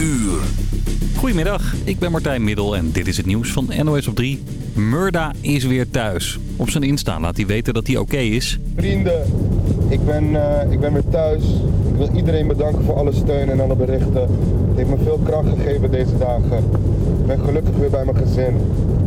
uur. Goedemiddag, ik ben Martijn Middel en dit is het nieuws van NOS op 3. Murda is weer thuis. Op zijn Insta laat hij weten dat hij oké is. Vrienden, ik ben, eh, ik ben weer thuis. Ik wil iedereen bedanken voor alle steun en alle berichten. Het heeft me veel kracht gegeven deze dagen. Ben gelukkig weer bij mijn gezin.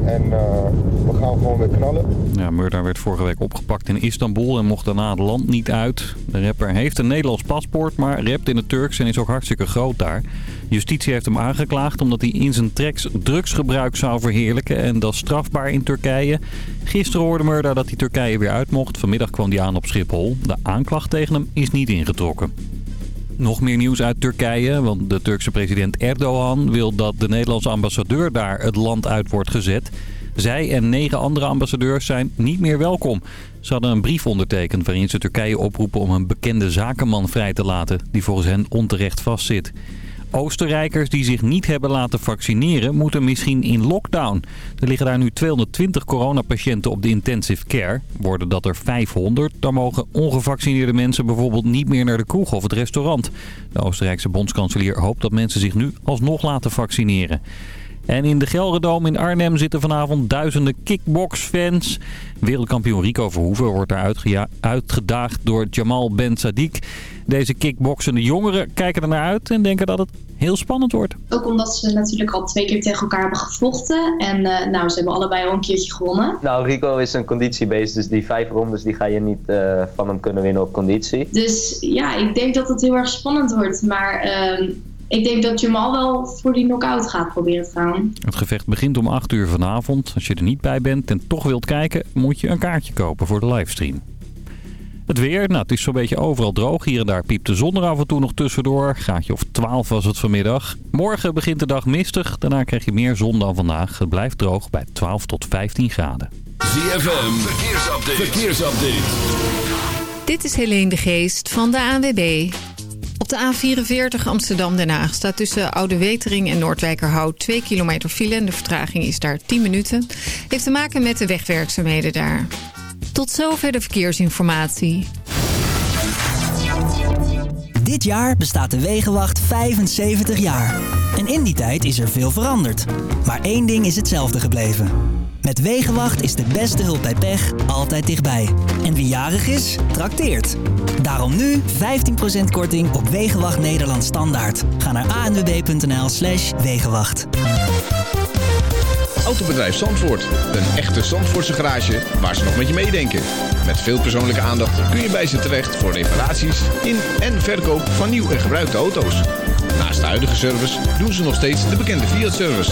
En eh, we gaan gewoon weer knallen. Ja, Murda werd vorige week opgepakt in Istanbul en mocht daarna het land niet uit. De rapper heeft een Nederlands paspoort, maar rapt in het Turks en is ook hartstikke groot daar. Justitie heeft hem aangeklaagd omdat hij in zijn tracks drugsgebruik zou verheerlijken. En dat is strafbaar in Turkije. Gisteren hoorde Murda dat hij Turkije weer uit mocht. Vanmiddag kwam hij aan op Schiphol. De aanklacht tegen hem is niet ingetrokken. Nog meer nieuws uit Turkije, want de Turkse president Erdogan wil dat de Nederlandse ambassadeur daar het land uit wordt gezet. Zij en negen andere ambassadeurs zijn niet meer welkom. Ze hadden een brief ondertekend waarin ze Turkije oproepen om een bekende zakenman vrij te laten die volgens hen onterecht vastzit. Oostenrijkers die zich niet hebben laten vaccineren moeten misschien in lockdown. Er liggen daar nu 220 coronapatiënten op de intensive care. Worden dat er 500, dan mogen ongevaccineerde mensen bijvoorbeeld niet meer naar de kroeg of het restaurant. De Oostenrijkse bondskanselier hoopt dat mensen zich nu alsnog laten vaccineren. En in de Gelredome in Arnhem zitten vanavond duizenden kickboxfans. Wereldkampioen Rico Verhoeven wordt daar uitgedaagd door Jamal Ben Sadiq. Deze kickboxende jongeren kijken er naar uit en denken dat het heel spannend wordt. Ook omdat ze natuurlijk al twee keer tegen elkaar hebben gevochten. En uh, nou, ze hebben allebei al een keertje gewonnen. Nou, Rico is een conditiebeest, dus die vijf rondes die ga je niet uh, van hem kunnen winnen op conditie. Dus ja, ik denk dat het heel erg spannend wordt. Maar uh, ik denk dat Jamal wel voor die knockout gaat proberen te gaan. Het gevecht begint om 8 uur vanavond. Als je er niet bij bent en toch wilt kijken, moet je een kaartje kopen voor de livestream. Het weer, nou het is zo'n beetje overal droog. Hier en daar piept de zon er af en toe nog tussendoor. Gaatje of 12 was het vanmiddag. Morgen begint de dag mistig. Daarna krijg je meer zon dan vandaag. Het blijft droog bij 12 tot 15 graden. ZFM, verkeersupdate. verkeersupdate. Dit is Helene de Geest van de ANWB. Op de A44 Amsterdam-Den Haag staat tussen Oude Wetering en Noordwijkerhout 2 kilometer file. En de vertraging is daar 10 minuten. Heeft te maken met de wegwerkzaamheden daar. Tot zover de verkeersinformatie. Dit jaar bestaat de Wegenwacht 75 jaar. En in die tijd is er veel veranderd. Maar één ding is hetzelfde gebleven. Met Wegenwacht is de beste hulp bij pech altijd dichtbij. En wie jarig is, trakteert. Daarom nu 15% korting op Wegenwacht Nederland Standaard. Ga naar anwb.nl slash Wegenwacht. Autobedrijf Zandvoort. Een echte Zandvoortse garage waar ze nog met je meedenken. Met veel persoonlijke aandacht kun je bij ze terecht voor reparaties in en verkoop van nieuw en gebruikte auto's. Naast de huidige service doen ze nog steeds de bekende Fiat-service.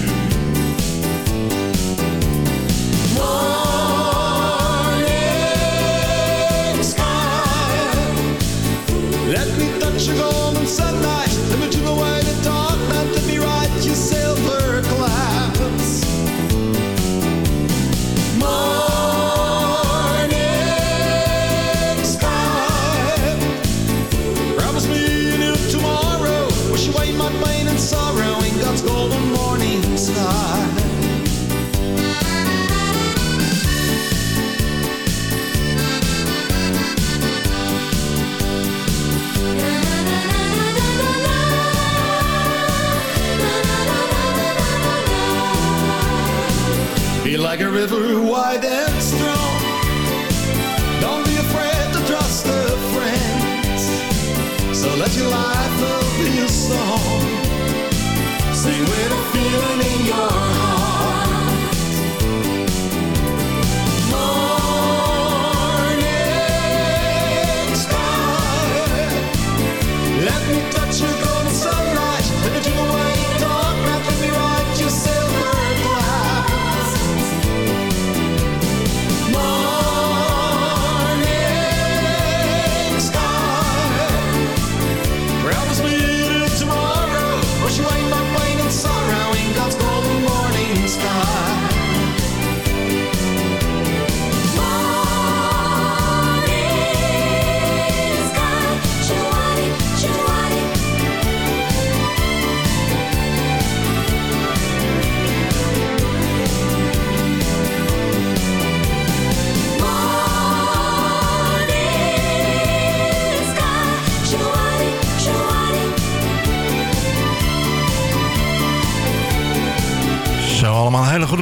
picture golden sunlight, Let me turn away the dark, meant to be right, you silver. river wide and strong. Don't be afraid to trust a friend. So let your life love be a song. Sing with a feeling in your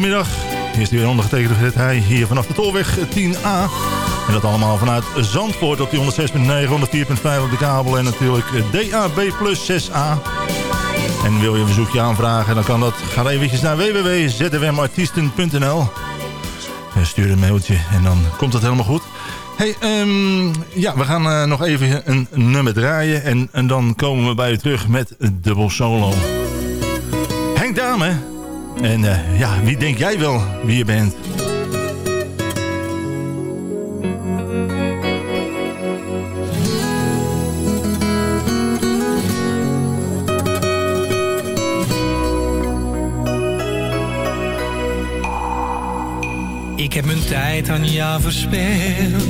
Hier is weer ondergetekende Fred Heij hier vanaf de Tolweg 10A. En dat allemaal vanuit Zandvoort op die 106.9, 104.5 op de kabel en natuurlijk DAB plus 6A. En wil je een verzoekje aanvragen, dan kan dat. Ga eventjes naar www.zwmartiesten.nl en Stuur een mailtje en dan komt het helemaal goed. Hey, ehm, ja, we gaan eh, nog even een nummer draaien en, en dan komen we bij u terug met dubbel solo. Henk Dame, en eh, ja, wie denk jij wel wie je bent? Ik heb mijn tijd aan jou verspild.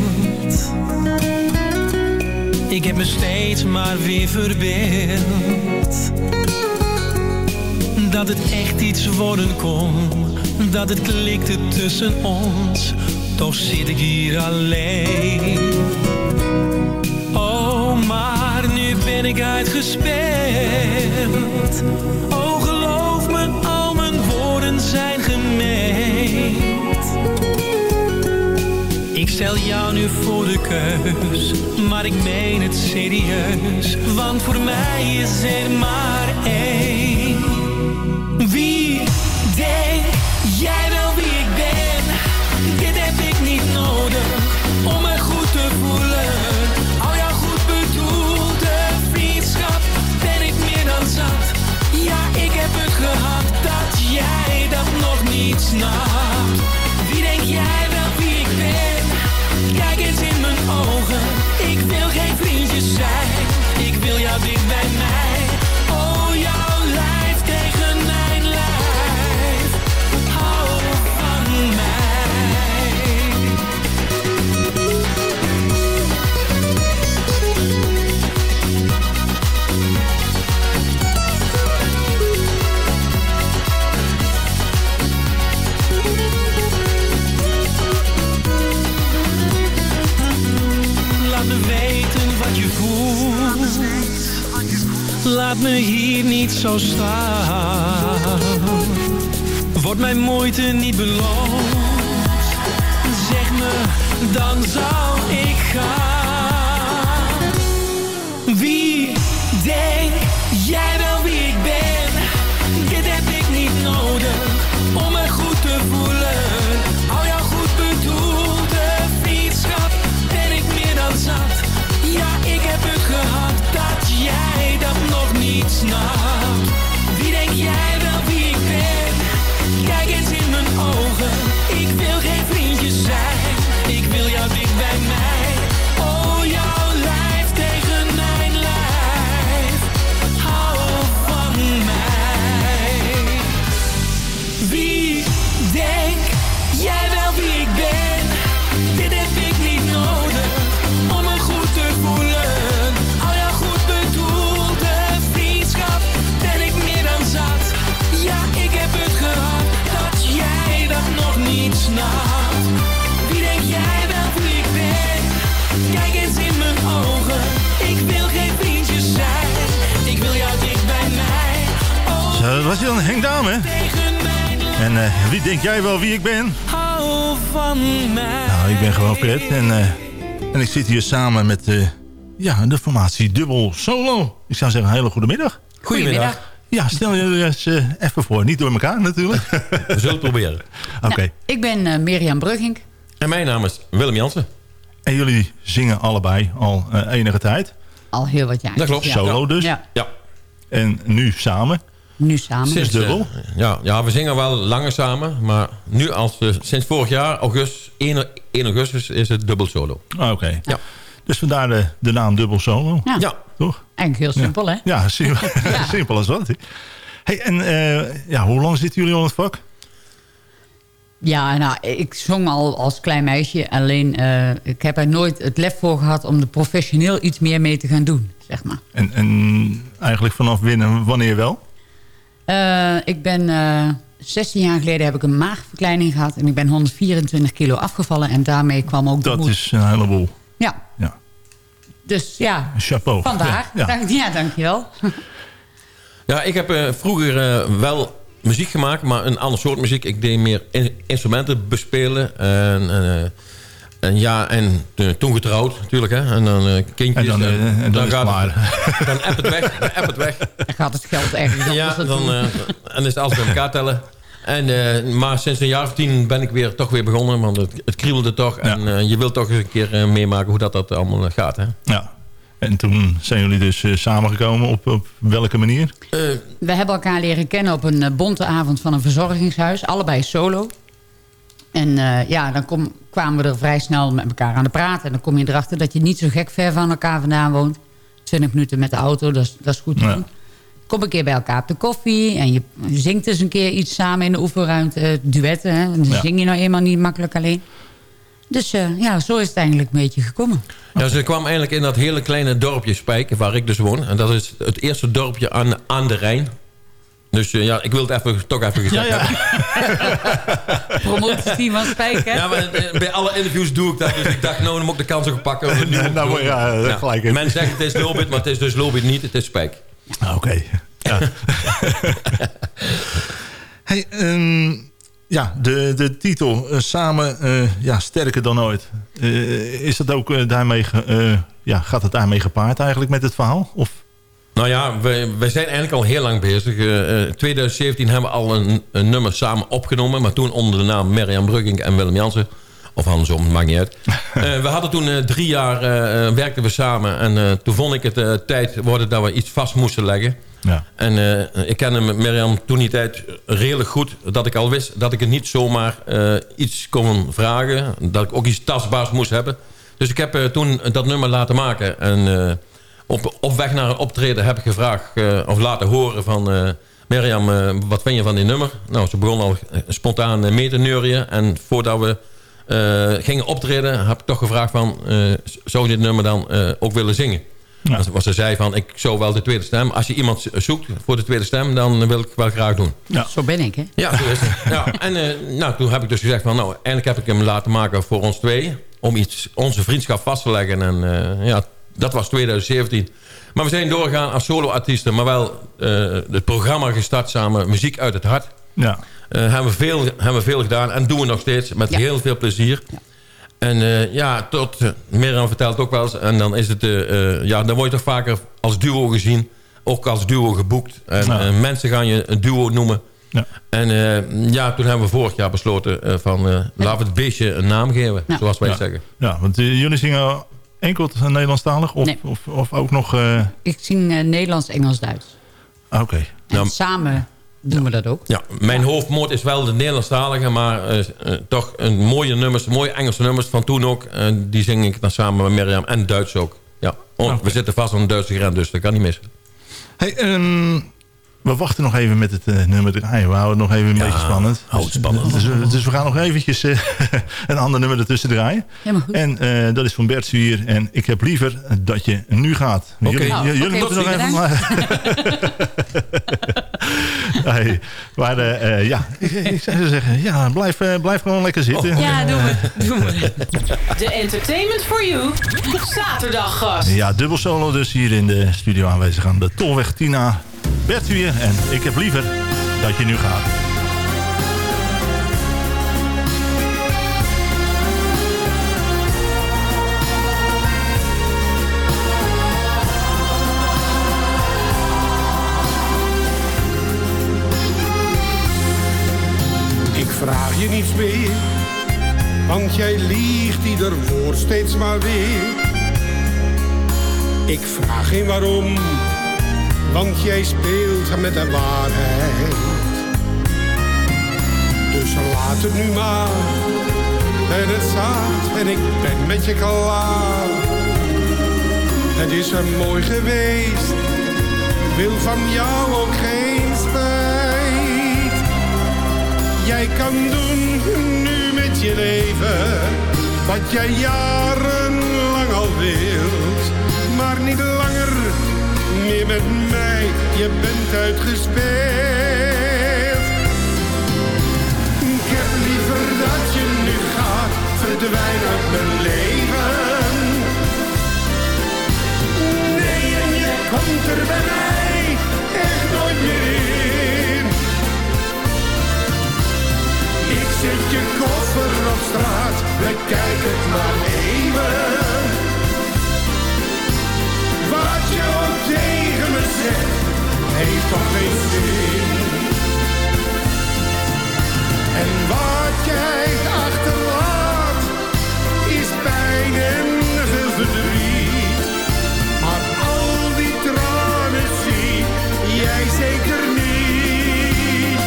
Ik heb me steeds maar weer verbeeld. Echt iets worden kon. Dat het klikte tussen ons. Toch zit ik hier alleen. Oh, maar nu ben ik uitgespeeld. Oh, geloof me, al mijn woorden zijn gemeen. Ik stel jou nu voor de keus, maar ik meen het serieus. Want voor mij is er maar één. Me hier niet zo staan. Wordt mijn moeite niet beloond? Zeg me, dan zal ik gaan. Zo, dat was je dan Henk Dame. tegen mijn En eh, wie denk jij wel wie ik ben? hou van mij. Nou, ik ben gewoon Fred en, eh, en ik zit hier samen met eh, ja, de formatie Dubbel Solo. Ik zou zeggen, een hele goede middag. Goedemiddag. Ja, stel je eens even voor. Niet door elkaar natuurlijk. We zullen het proberen. Oké. Ik ben Mirjam Brugging. En mijn naam is Willem Jansen. En jullie zingen allebei al enige tijd. Al heel wat jaar. Dat klopt. Solo dus. Ja, Ja. En nu samen. Nu samen. Sinds dubbel. eh, ja, ja, we zingen wel langer samen. Maar nu, als, we- sinds vorig jaar, augustus, 1, 1 augustus, is het dubbel solo. Ah, Oké. Ja. Dus vandaar de, de naam Dubbel Solo. Ja, Ja. Toch? eigenlijk heel simpel hè. Ja, simpel, simpel als wat. Hey, en eh, ja, hoe lang zitten jullie al in het vak? Ja, nou, ik zong al als klein meisje. Alleen, eh, ik heb er nooit het lef voor gehad om er professioneel iets meer mee te gaan doen, zeg maar. En, en eigenlijk vanaf winnen, wanneer wel? Eh, ik ben, eh 16 jaar geleden heb ik een maagverkleining gehad. En ik ben 124 kilo afgevallen. En daarmee kwam ook de Dat moed. is een heleboel. Ja. Ja. Dus ja, Chapeau. vandaar. Ja, ja. Dank, ja, dankjewel. Ja, ik heb eh, vroeger wel muziek gemaakt, maar een ander soort muziek. Ik deed meer in- instrumenten bespelen. En, eh, en ja, en toen- toen getrouwd natuurlijk. Hè. En dan eh, kindjes. En dan, eh, en dan gaat het, dan app het weg. Dan app het weg. Dan gaat het geld ergens Ja, dan, eh, en is het alles bij elkaar tellen. En, eh, maar sinds een jaar of tien ben ik weer, toch weer begonnen. Want het, het kriebelde toch. En eh, je wilt toch eens een keer eh, meemaken hoe dat, dat allemaal eh, gaat. Hè? Ja. En toen zijn jullie dus eh, samengekomen. Op, op welke manier? We hebben elkaar leren kennen op een eh, bonte avond van een verzorgingshuis. Allebei solo. En eh, ja, dan kom, kwamen we er vrij snel met elkaar aan de praten. En dan kom je erachter dat je niet zo gek ver van elkaar vandaan woont. 20 minuten met de auto, dat is, dat is goed te Ja. doen. Kom een keer bij elkaar op de koffie. En je zingt eens een keer iets samen in de oefenruimte. duetten, hè. Dan Ja. zing je nou eenmaal niet makkelijk alleen. Dus eh, ja, zo is het eigenlijk een beetje gekomen. Ja, ze kwam eigenlijk in dat hele kleine dorpje Spijk, waar ik dus woon. En dat is het eerste dorpje aan, aan de Rijn. Dus eh, ja, ik wil het even, toch even gezegd hebben. Promotieteam van Spijk, hè? Ja, maar eh, bij alle interviews doe ik dat. Dus ik dacht, nou, dan moet ik de kans ook pakken. om het Nou, doen. ja, gelijk. Men zegt het is Lobit, maar het is dus Lobit niet. Het is Spijk. Ah, Oké. Ja. hey, ehm, ja, de, de titel eh, Samen ja, sterker dan ooit. Is dat ook daarmee, ja, gaat het daarmee gepaard eigenlijk met het verhaal? Of? Nou ja, wij, wij zijn eigenlijk al heel lang bezig. Eh, eh, 2017 hebben we al een, een nummer samen opgenomen. Maar toen onder de naam Mirjam Brugging en Willem Jansen. Of andersom, maakt niet uit. Eh, we hadden toen eh, drie jaar eh, eh, werkten we samen. En eh, toen vond ik het eh, tijd worden dat we iets vast moesten leggen. Ja. En eh, ik kende Mirjam toen die tijd redelijk goed. Dat ik al wist dat ik het niet zomaar eh, iets kon vragen. Dat ik ook iets tastbaars moest hebben. Dus ik heb eh, toen dat nummer laten maken. En eh, op, op weg naar een optreden heb ik gevraagd... eh, of laten horen van... eh Mirjam, eh, wat vind je van dit nummer? Nou, ze begon al spontaan mee te neurien. En voordat we eh, gingen optreden... heb ik toch gevraagd van... eh, zou je dit nummer dan eh, ook willen zingen? Ja. Want ze zei van, ik zou wel de tweede stem. Als je iemand zoekt voor de tweede stem, dan wil ik wel graag doen. Ja. Zo ben ik, hè? Ja, zo is het. Ja, en eh, nou, toen heb ik dus gezegd van, nou, eindelijk heb ik hem laten maken voor ons twee. Om iets, onze vriendschap vast te leggen. En eh, ja, dat was 2017. Maar we zijn doorgegaan als solo-artiesten. Maar wel eh, het programma gestart samen, Muziek uit het Hart. Ja. Eh, hebben, we veel, hebben we veel gedaan en doen we nog steeds met Ja. heel veel plezier. En eh, ja, tot, uh, Mirjam vertelt ook wel eens. En dan is het, ja, dan word je toch vaker als duo gezien. Ook als duo geboekt. En Ja. mensen gaan je een duo noemen. Ja. En eh, ja, toen hebben we vorig jaar besloten van... laten we het beestje een naam geven, Ja. zoals wij Ja. zeggen. ja, want jullie zingen enkel Nederlandstalig? Of, Nee. of, of ook nog... eh, Ik zing eh, Nederlands, Engels, Duits. ah, Oké. En Nou, samen doen we dat ook. Ja, mijn hoofdmoot is wel de Nederlandstalige, maar eh, toch een mooie nummers, mooie Engelse nummers van toen ook. die zing ik dan samen met Mirjam en Duits ook. Ja, oh, Oké. we zitten vast aan de Duitse grens, dus dat kan niet missen. Hey, ehm, we wachten nog even met het eh, nummer draaien. We houden het nog even een beetje spannend. hou het spannend. Dus, dus, dus we gaan nog eventjes eh, een ander nummer ertussen draaien. Helemaal goed. En eh, dat is van Bert Zwier. En ik heb liever dat je nu gaat. Oké. Jullie, Nou, jullie moeten nog even... Maar, hey, maar eh, eh, ja, ik, ik zou zeggen, ja, blijf, eh, blijf gewoon lekker zitten. Ja, doen we. Doen we. De Entertainment for You zaterdaggast. Ja, dubbel solo dus hier in de studio aanwezig aan de Tolweg Tina. Bert je en ik heb liever dat je nu gaat. Ik vraag je niets meer, want jij liegt ieder woord steeds maar weer. Ik vraag geen waarom want jij speelt met de waarheid. Dus laat het nu maar, en het staat en ik ben met je klaar. Het is er mooi geweest, wil van jou ook geen spijt. Jij kan doen nu met je leven wat jij jarenlang al wilt. Maar niet meer je bent uitgespeeld. Ik heb liever dat je nu gaat, verdwijnen uit mijn leven. Nee, en je komt er bij mij echt nooit meer in. Ik zet je koffer op straat, bekijk het maar even. Wat je ook tegen me zegt, heeft toch geen zin. En wat jij achterlaat, is pijn en verdriet. Maar al die tranen zie jij zeker niet.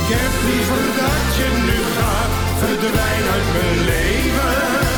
Ik heb liever dat je nu gaat, verdwijn uit mijn leven.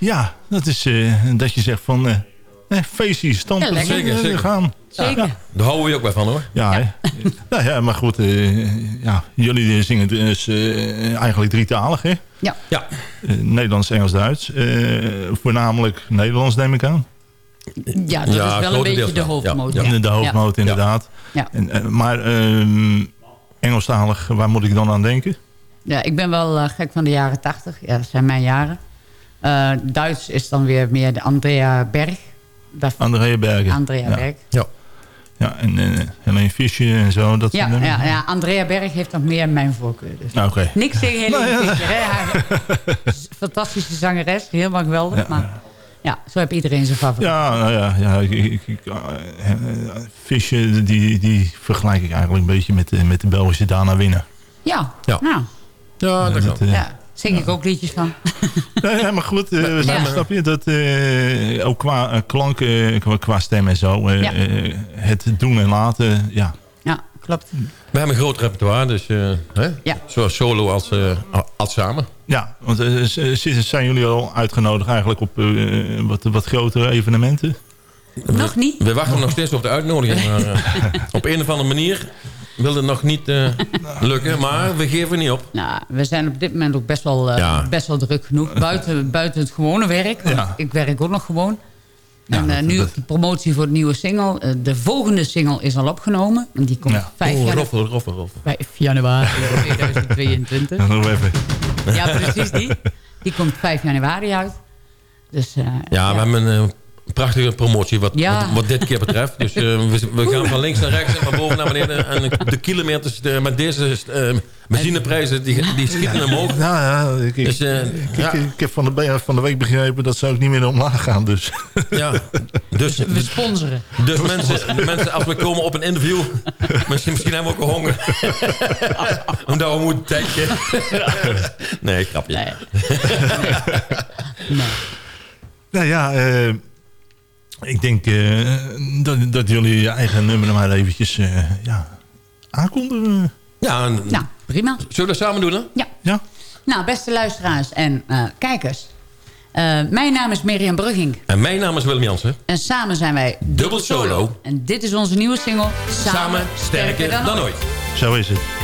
Ja, dat is eh, dat je zegt van... eh eh, feestje, standpunt. Ja. Zeker, zeker. gaan. Zeker. Ja. Daar houden we je ook bij van hoor. Ja, ja. nou ja, maar goed. eh, ja, jullie zingen dus eh, eigenlijk drietalig, hè? Ja. ja. Nederlands, Engels, Duits. Eh, voornamelijk Nederlands, neem ik aan. Ja, dat is wel een beetje de hoofdmoot. Ja, de hoofdmoot, Ja. inderdaad. Ja. En, maar ehm, Engelstalig, waar moet ik dan aan denken? Ja, ik ben wel gek van de jaren tachtig. Ja, dat zijn mijn jaren. Eh, Duits is dan weer meer de Andrea Berg. Daar- Andrea Bergen. Andrea ja. Berg. Ja. Ja, en uh, Helene Fischer en zo. Dat Ja, ja, ja, Andrea Berg heeft nog meer mijn voorkeur. Dus. Nou. Niks tegen Helene Nou ja. Fischer. hè. Fantastische zangeres. Helemaal geweldig. Ja. Maar ja, zo heb iedereen zijn favoriet. Ja, nou ja, ja ik, ik, ik, eh, Fischer, die, die vergelijk ik eigenlijk een beetje met, de- met de Belgische Dana Winnen. Ja, Ja. nou, Ja, dat kan. ja, zing ik ook liedjes van. Nee, ja, maar goed, Ja. snap je? Dat, eh, ook qua eh, klank, eh, qua, qua stem en zo. Ja. het doen en laten, ja. Ja, klopt. We hebben een groot repertoire, dus eh, hè? Ja. zowel solo als, eh, als samen. Ja, want zijn jullie al uitgenodigd eigenlijk op eh, wat, wat grotere evenementen? Nog niet. We wachten nog steeds op de uitnodiging. Maar, op een of andere manier wil het nog niet eh, lukken, maar we geven niet op. Nou, we zijn op dit moment ook best wel, eh, Ja. best wel druk genoeg. Buiten, buiten het gewone werk. want Ja. Ik werk ook nog gewoon. en eh, nu dat- de promotie voor de nieuwe single. De volgende single is al opgenomen. En die komt 5, Oh, janu- roffel, roffel, roffel. 5 januari 2022. Dan nog even. Ja, precies die. Die komt 5 januari uit. Dus eh, Ja, we hebben een prachtige promotie wat, Ja. wat, wat dit keer betreft. Dus eh, we, we gaan van links naar rechts en van boven naar beneden. En de kilometers de, met deze eh, benzineprijzen, die, die schieten omhoog. Ja, ja, ik, ik, Dus, eh, ik, ja. ik, ik heb van de, van de week begrepen dat zou ik niet meer omlaag gaan. Dus. Ja, dus, we sponsoren. dus mensen, mensen, als we komen op een interview... Misschien, misschien hebben we ook honger. Omdat we moeten tanken. Nee, grapje. Nou ja, eh, ik denk eh, dat, dat jullie je eigen nummer maar eventjes eh, ja, aankondigen. Ja, en- Nou, prima. zullen we dat samen doen, hè? Ja. Ja. Nou, beste luisteraars en eh, kijkers. Eh, mijn naam is Mirjam Brugging. En mijn naam is Willem Jansen. En samen zijn wij Dubbel Solo. En dit is onze nieuwe single. Samen, Samen sterker dan ooit. Zo is het.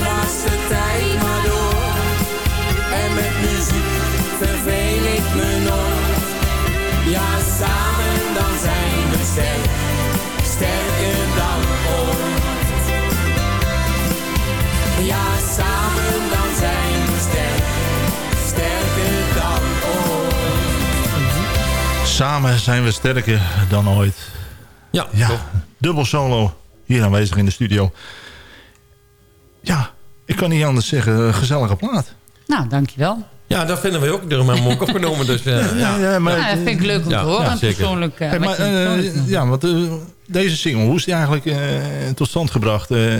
De tijd maar door. En met muziek verveel ik me nooit. Ja, samen dan zijn we sterk, sterker dan ooit. Ja, samen dan zijn we sterk, sterker dan ooit. Samen zijn we sterker dan ooit. Ja, ja dubbel solo hier aanwezig in de studio. Ja, ik kan niet anders zeggen, een gezellige plaat. Nou, dankjewel. Ja, dat vinden we ook. We hem ook opgenomen. Dus, eh, Ja, ja, maar- Ja, dat vind ik leuk om Ja, te horen. ja, persoonlijk, eh, Hey, maar, eh, persoonlijk ja, want eh, deze single, hoe is die eigenlijk eh, tot stand gebracht? Eh,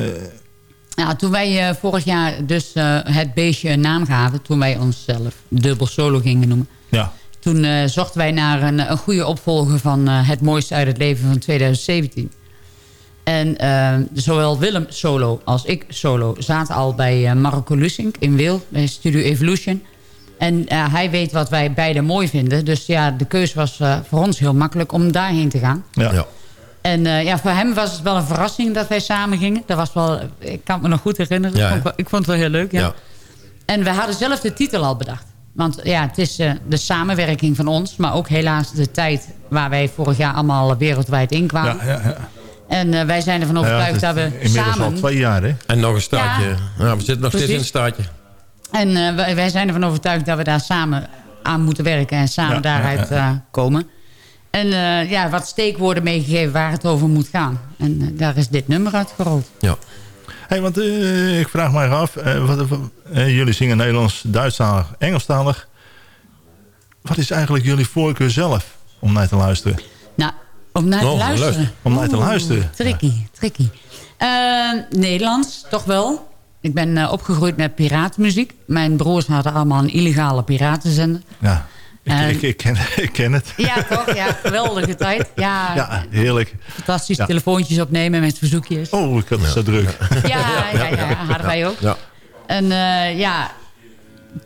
Ja, toen wij eh, vorig jaar dus eh, het beestje een naam gaven... toen wij onszelf dubbel solo gingen noemen... ja. toen eh, zochten wij naar een, een goede opvolger van eh, Het Mooiste uit het Leven van 2017. En eh, zowel Willem solo als ik solo zaten al bij eh, Marco Lussink in Wil... bij Studio Evolution. En eh, hij weet wat wij beiden mooi vinden. Dus ja, de keuze was eh, voor ons heel makkelijk om daarheen te gaan. Ja. En eh, ja, voor hem was het wel een verrassing dat wij samen gingen. Dat was wel, ik kan het me nog goed herinneren. Ja, ik, vond, het wel- ik vond het wel heel leuk, ja. Ja. En we hadden zelf de titel al bedacht. Want ja, het is eh, de samenwerking van ons. Maar ook helaas de tijd waar wij vorig jaar allemaal wereldwijd in kwamen. Ja, ja, ja. En eh, wij zijn ervan overtuigd Ja, dat we Inmiddels samen... al twee jaar, hè? En nog een staartje. Ja. We zitten nog steeds in een staartje. En eh, wij, wij zijn ervan overtuigd dat we daar samen aan moeten werken. En samen Ja, daaruit eh, komen. En eh, ja, wat steekwoorden meegegeven waar het over moet gaan. En daar is dit nummer uitgerold. Ja. Hey, want eh, ik vraag mij af, eh, wat, jullie zingen Nederlands, Duitsstalig, Engelstalig. Wat is eigenlijk jullie voorkeur zelf om naar te luisteren? Nou, om naar te luisteren. luister. Om naar te luisteren. Tricky, tricky. Eh, Nederlands, toch wel. Ik ben eh, opgegroeid met piratenmuziek. Mijn broers hadden allemaal een illegale piratenzender. Ja, ik, En- ik, ik, ken, ik ken het. Ja, toch? Ja, geweldige tijd. Ja, Ja, heerlijk. fantastisch. Ja. Telefoontjes opnemen met verzoekjes. Oh, ik had het zo druk. Ja, ja, ja, hadden wij ook. Ja. En eh, ja,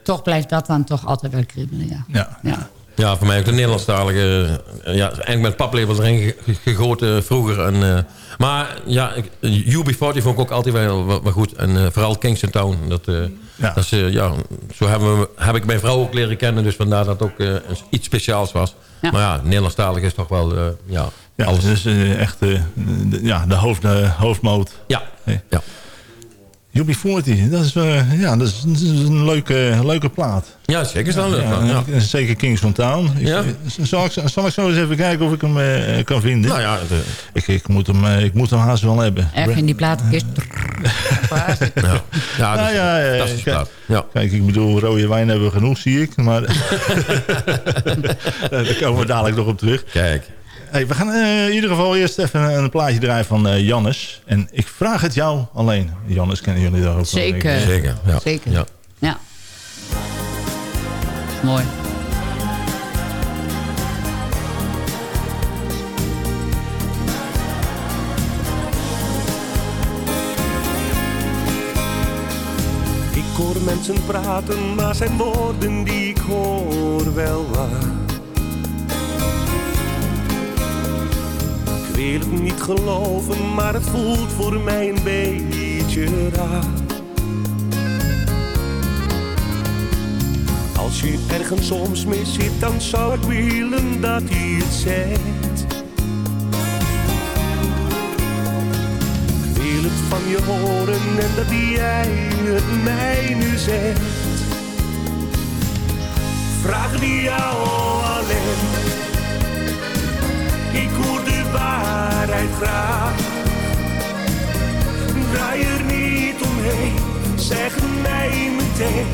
toch blijft dat dan toch altijd wel kriebelen, ja. Ja. Ja. Voor mij ook de Nederlandstalige. eh, ja, eigenlijk met paplepel erin ge- gegoten vroeger. En, eh, maar ja, ik- UB40 vond ik ook altijd wel, wel, wel goed. En eh, vooral Kingston Town. Dat, eh, Ja. dat is, eh, ja, zo hebben we, heb ik mijn vrouw ook leren kennen. Dus vandaar dat het ook eh, iets speciaals was. Ja. Maar ja, Nederlandstalig is toch wel... eh, ja, Ja, alles. dat is eh, echt eh, de, ja, de hoofd, de hoofdmoot. Ja, Hey. ja. UB40, dat is, eh, ja, dat is, dat is een leuke, leuke plaat. ja zeker is dat leuk. Ja, Ja, en Zeker Kings from Town. Ik- Ja. Zal, ik, zal ik zo eens even kijken of ik hem eh, kan vinden? Nou ja, de- Ik, ik, moet hem, eh, ik moet hem haast wel hebben. Even in die platenkist. ja, ja, is ja, ja, kijk. plaat. Ja. Kijk, ik bedoel, rode wijn hebben we genoeg, zie ik. Maar daar komen we dadelijk nog op terug. Kijk. Hey, we gaan eh, in ieder geval eerst even een plaatje draaien van eh Jannes. En ik vraag het jou alleen. Jannes kennen jullie daar ook wel, denk ik. Zeker. Zeker, ja. Zeker. Ja. Ja. Mooi. Ik hoor mensen praten, maar zijn woorden die ik hoor wel waar. Wil het niet geloven, maar het voelt voor mij een beetje raar. Als je ergens soms mee zit, dan zou ik willen dat hij het zegt. Ik wil het van je horen en dat jij het mij nu zegt. Vraag die jou alleen. Ik hoor de waarheid graag. Draai er niet omheen, zeg mij meteen,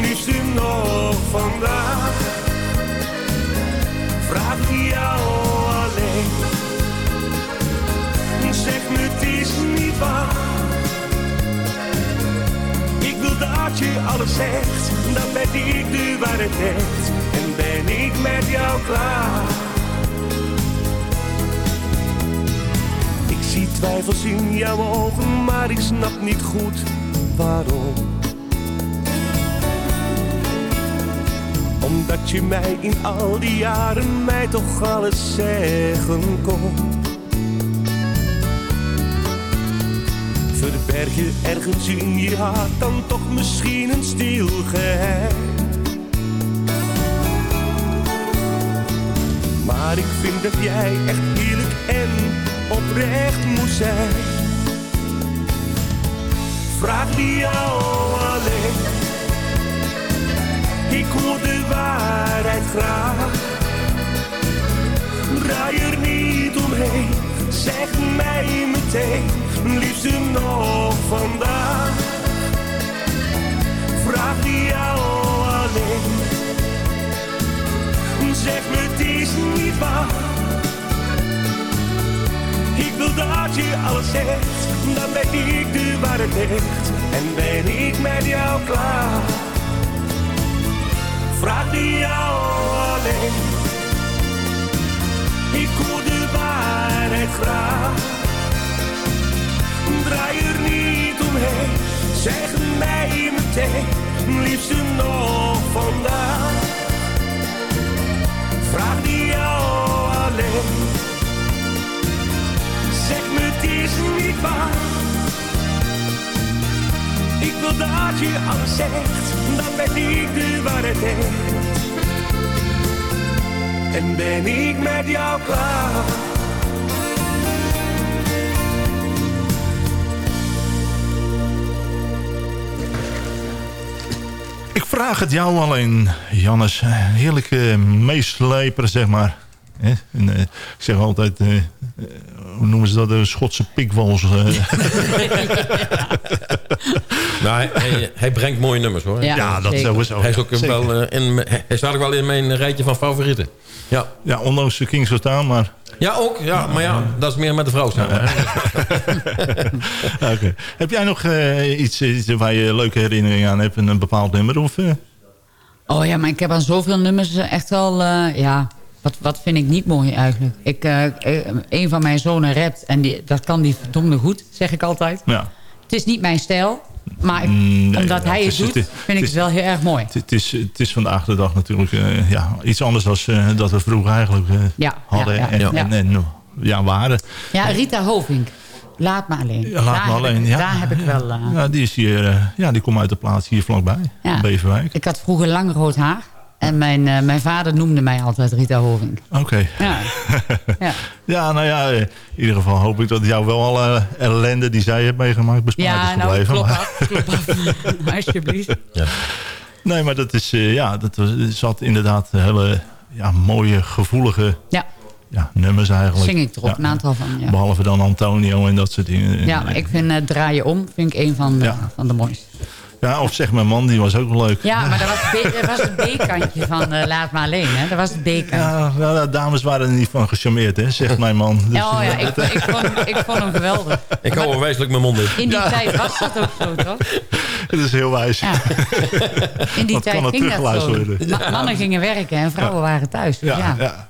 liefste nog vandaag. Vraag jou alleen. Zeg me het is niet waar. Ik wil dat je alles zegt, dan ben ik de waarheid echt. En ben ik met jou klaar. Zie twijfels in jouw ogen, maar ik snap niet goed waarom. Omdat je mij in al die jaren mij toch alles zeggen kon. Verberg je ergens in je hart dan toch misschien een stil geheim. Maar ik vind dat jij echt eerlijk en oprecht moet zijn. Vraag die jou alleen. Ik hoor de waarheid graag. Draai er niet omheen, zeg mij meteen, liefste nog vandaag. Vraag die jou dan weet ik de echt. En ben ik met jou klaar. Vraag die jou alleen. Ik hoor de waarheid graag. Draai er niet omheen, zeg mij meteen, liefste nog vandaag. Vraag die jou alleen. Waar. Ik wil dat je alles zegt, dan ben ik de echt. En ben ik met jou klaar. Ik vraag het jou alleen, Jannes. Heerlijke meesleper, zeg maar. En, eh, ik zeg altijd, eh, hoe noemen ze dat, de Schotse pikwals. eh. Nou, hij, hij, hij brengt mooie nummers hoor. Ja, Ja, dat zeker. sowieso, Hij, is ook wel, zeker. eh, in, hij staat ook wel in mijn rijtje van favorieten. Ja, ja ondanks de Kings of Town, maar... ja ook. Ja, maar ja, dat is meer met de vrouw samen. hè. Oké. Heb jij nog eh, iets, iets waar je leuke herinneringen aan hebt? Een bepaald nummer? Of, eh? Oh ja, maar ik heb aan zoveel nummers echt wel... eh, ja, wat, wat vind ik niet mooi eigenlijk? Ik, eh, eh, een van mijn zonen rapt en die, dat kan die verdomde goed, zeg ik altijd. Ja. Het is niet mijn stijl, maar ik- Mm, nee, omdat hij het doet, het vind ik het wel heel erg mooi. Het, is, het is vandaag de dag natuurlijk eh, ja, iets anders dan dat we vroeger eigenlijk Ja, hadden. ja, en, ja. en, en, ja, waren. Ja, Rita Hovink. Laat me alleen. Laat daar me heb alleen. Ik, ja, daar heb ik wel... ja, die, is hier, ja, die komt uit de plaats hier vlakbij. Beverwijk. Ik had vroeger lang rood haar. En mijn, eh, mijn vader noemde mij altijd Rita Hovink. Oké. Ja. ja. Ja, nou ja, in ieder geval hoop ik dat jou wel alle ellende die zij heeft meegemaakt bespaard Ja, is nou, gebleven. klop maar- af, klop af. Alsjeblieft. Nee, maar dat is, eh, ja, dat was, zat inderdaad hele ja, mooie, gevoelige Ja. ja, nummers eigenlijk. Zing ik er ook Ja. een aantal van, ja. Behalve dan Antonio en dat soort dingen. Ja, ik vind eh, Draaien Om vind ik een van de, van de mooiste. Ja, of zeg mijn man, die was ook wel leuk. Ja, maar dat was, dat was het B-kantje van eh, Laat Maar Alleen. Hè? Dat was het B-kantje. Ja, de dames waren er niet van gecharmeerd, hè, zegt mijn man. Dus, oh ja, ik, ik, vond, ik vond hem geweldig. Ik hou wel wijselijk mijn mond in. In die tijd was dat ook zo, toch? Het is heel wijs. In die Wat tijd kan ging dat zo. mannen gingen werken en vrouwen waren thuis. Dus Ja, ja,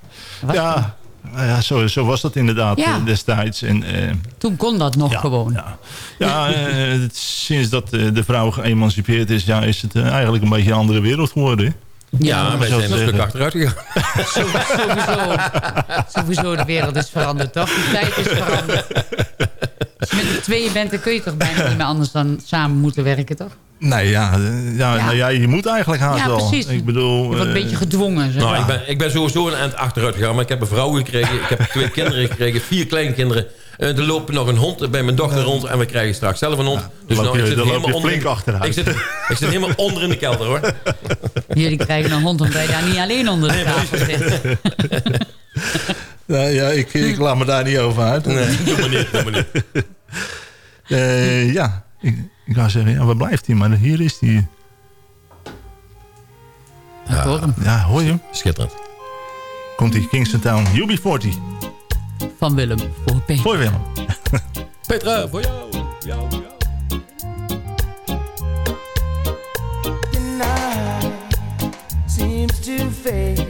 ja. Nou ja zo, zo was dat inderdaad Ja. eh, destijds. En, eh, Toen kon dat nog gewoon. Ja, ja eh, sinds dat de vrouw geëmancipeerd is, ja, is het eigenlijk een beetje een andere wereld geworden. hè? Ja, wij zijn een stuk zeggen. achteruit gegaan. Sowieso, sowieso de wereld is veranderd, toch? Die tijd is veranderd. Als je met z'n tweeën bent, dan kun je toch bijna niet meer anders dan samen moeten werken, toch? Nee, ja, eh, ja, Ja. Nou, ja je moet eigenlijk haast Ja, wel. precies. Ik bedoel, Je wordt een eh, beetje gedwongen. Zeg Nou, ik, ben, ik ben sowieso een eind achteruit gegaan. Maar ik heb een vrouw gekregen. Ik heb twee kinderen gekregen. Vier kleinkinderen. En er loopt nog een hond bij mijn dochter rond. En we krijgen straks zelf een hond. Dus loop nou, je- ik zit dan loop helemaal je onder flink in- achteruit. Ik zit, ik zit helemaal onder in de kelder hoor. Jullie krijgen een hond omdat je daar niet alleen onder de tafel zit. nou, ja, ik, ik laat me daar niet over uit. Nee, doe maar niet. Doe maar niet. Eh, ja, ik, ik wou zeggen, ja, waar blijft hij? Maar hier is hij. Ja, hoor hem. Ja, hoor je hem? Schitterend. Komt hij, Kingston Town, UB40. Van Willem voor P. Voor Willem. Petra, voor jou. jou, jou. The night seems to fade,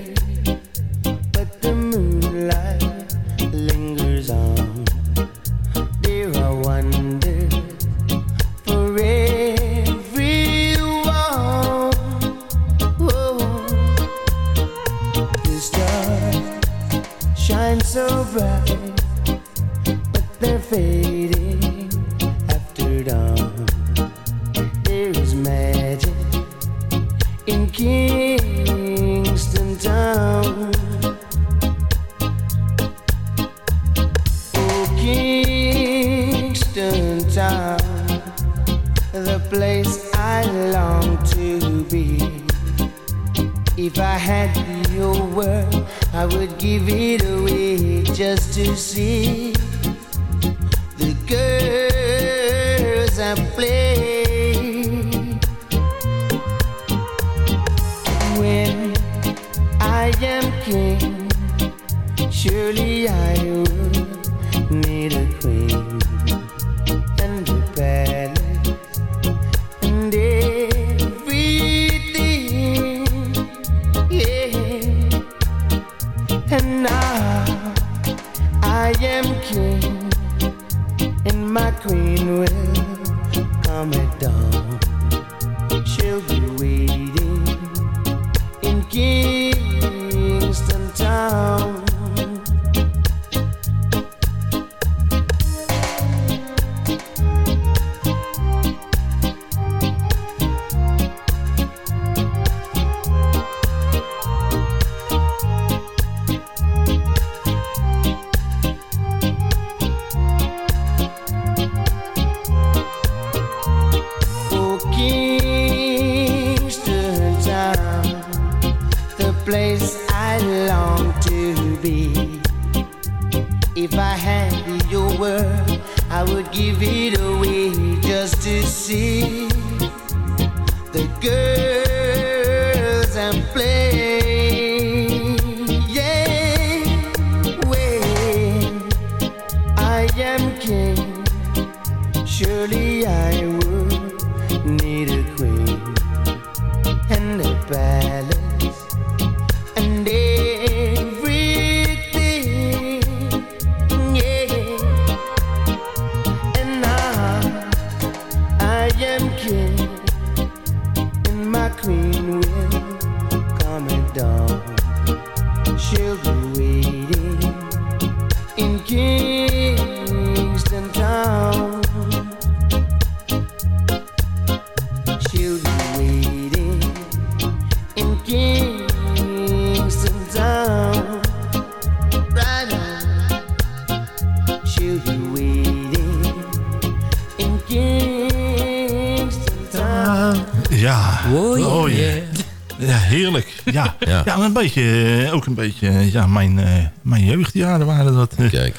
beetje, eh, ook een beetje, eh, ja, mijn, eh, mijn jeugdjaren waren dat. eh. Kijk.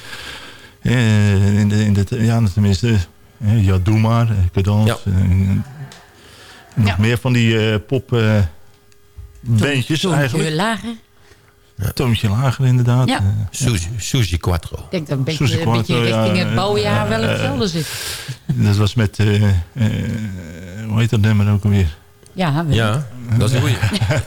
Eh, in de, in de, ja, tenminste, ja, doe maar, cadans. Ja. nog meer van die eh, pop eh, bandjes Toontje eigenlijk. lager. Toontje lager inderdaad. Ja. Suzy, Suzy Quattro. Ik denk dat een beetje, een beetje Quattro, ja, richting het bouwjaar wel hetzelfde zit. dat was met, eh, eh, hoe heet dat nummer ook alweer? Ja, Ja, dat is een goeie.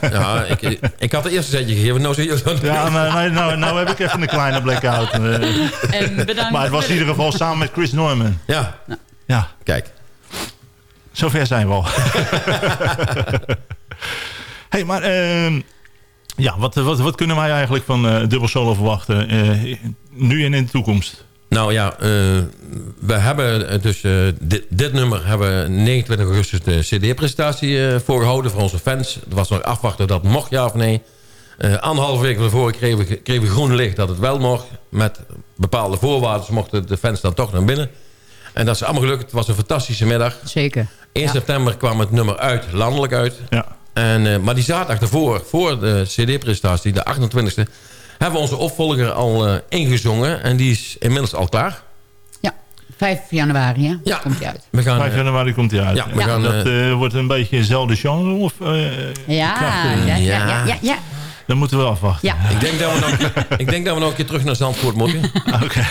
Ja, ik, ik had het eerste zetje gegeven. Nou zie je dat. Ja, maar nou, nou, nou heb ik even een kleine blackout. En bedankt maar het was in ieder geval samen met Chris Norman. Ja. Ja. Kijk. Zover zijn we al. hey, maar ehm, ja, wat, wat, wat kunnen wij eigenlijk van eh Dubbel Solo verwachten? eh, nu en in de toekomst? Nou ja, eh, we hebben dus eh, dit, dit nummer hebben we 29 augustus de cd-presentatie eh voorgehouden voor onze fans. Het was nog afwachten dat het mocht, ja of nee. Eh anderhalve week van tevoren kregen we, kregen we groen licht dat het wel mocht. Met bepaalde voorwaarden mochten de fans dan toch naar binnen. En dat is allemaal gelukt. Het was een fantastische middag. Zeker. 1 september kwam het nummer uit, landelijk uit. Ja. En, eh, maar die zaterdag ervoor, voor de cd-presentatie, de 28e... hebben we onze opvolger al eh, ingezongen. En die is inmiddels al klaar. 5 januari, hè? Ja. Komt hij uit. We gaan, 5 eh, januari komt hij uit. Ja, we gaan, dat eh, wordt een beetje hetzelfde genre? Of, eh, Ja, ja, ja, ja, ja, ja. Dan moeten we afwachten. Ja. Ik denk, dat we nog, ik denk dat we nog een keer terug naar Zandvoort moeten. Oké.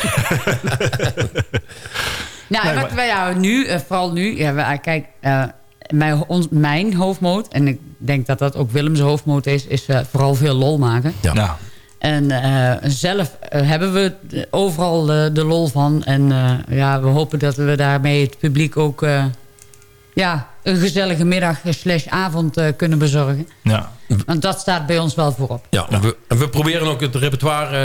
Nou, wat wij nou nu, vooral nu, ja, we- kijk, eh, mijn, ons, mijn hoofdmoot, en ik denk dat dat ook Willems hoofdmoot is, is eh, vooral veel lol maken. Ja. Nou, En eh, zelf eh, hebben we overal eh, de lol van. En eh, ja, we hopen dat we daarmee het publiek ook eh, ja, een gezellige middag slash avond eh, kunnen bezorgen. ja. Want dat staat bij ons wel voorop. Ja, We, en we proberen ook het repertoire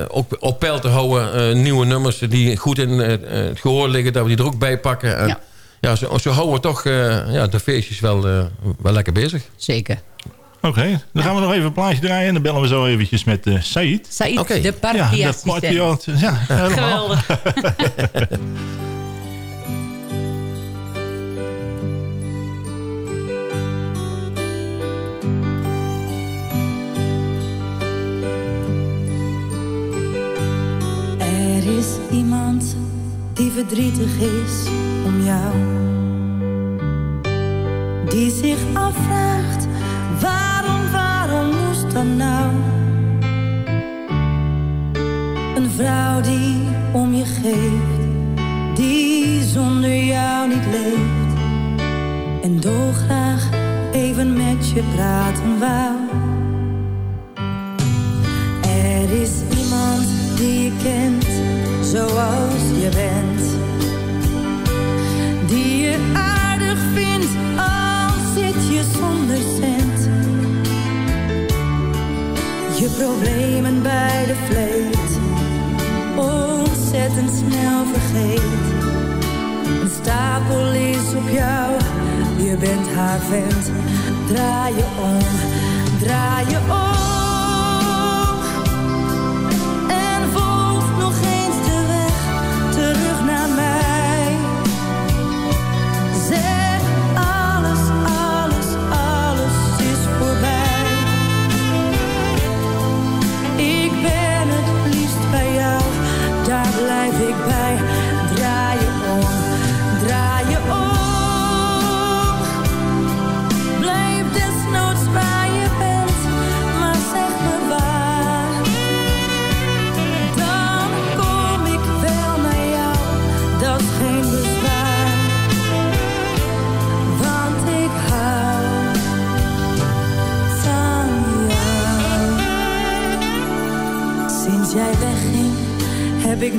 eh, ook op peil te houden. Eh, nieuwe nummers die goed in eh, het gehoor liggen, dat we die er ook bij pakken. En, Ja. ja. zo, zo houden we toch eh, ja, de feestjes wel, eh, wel lekker bezig. Zeker. Oké, dan gaan we nog even een plaatje draaien. En dan bellen we zo eventjes met eh Said. Said, Oké. de Ja, partyassistent. de. Ja, helemaal. Geweldig. Er is iemand die verdrietig is om jou. Die zich afvraagt, waarom, dat nou? Een vrouw die om je geeft, die zonder jou niet leeft. En dolgraag even met je praten wou. Er is iemand die je kent zoals je bent. Problemen bij de vleet ontzettend snel vergeet. Een stapel is op jou, je bent haar vent. Draai je om, draai je om.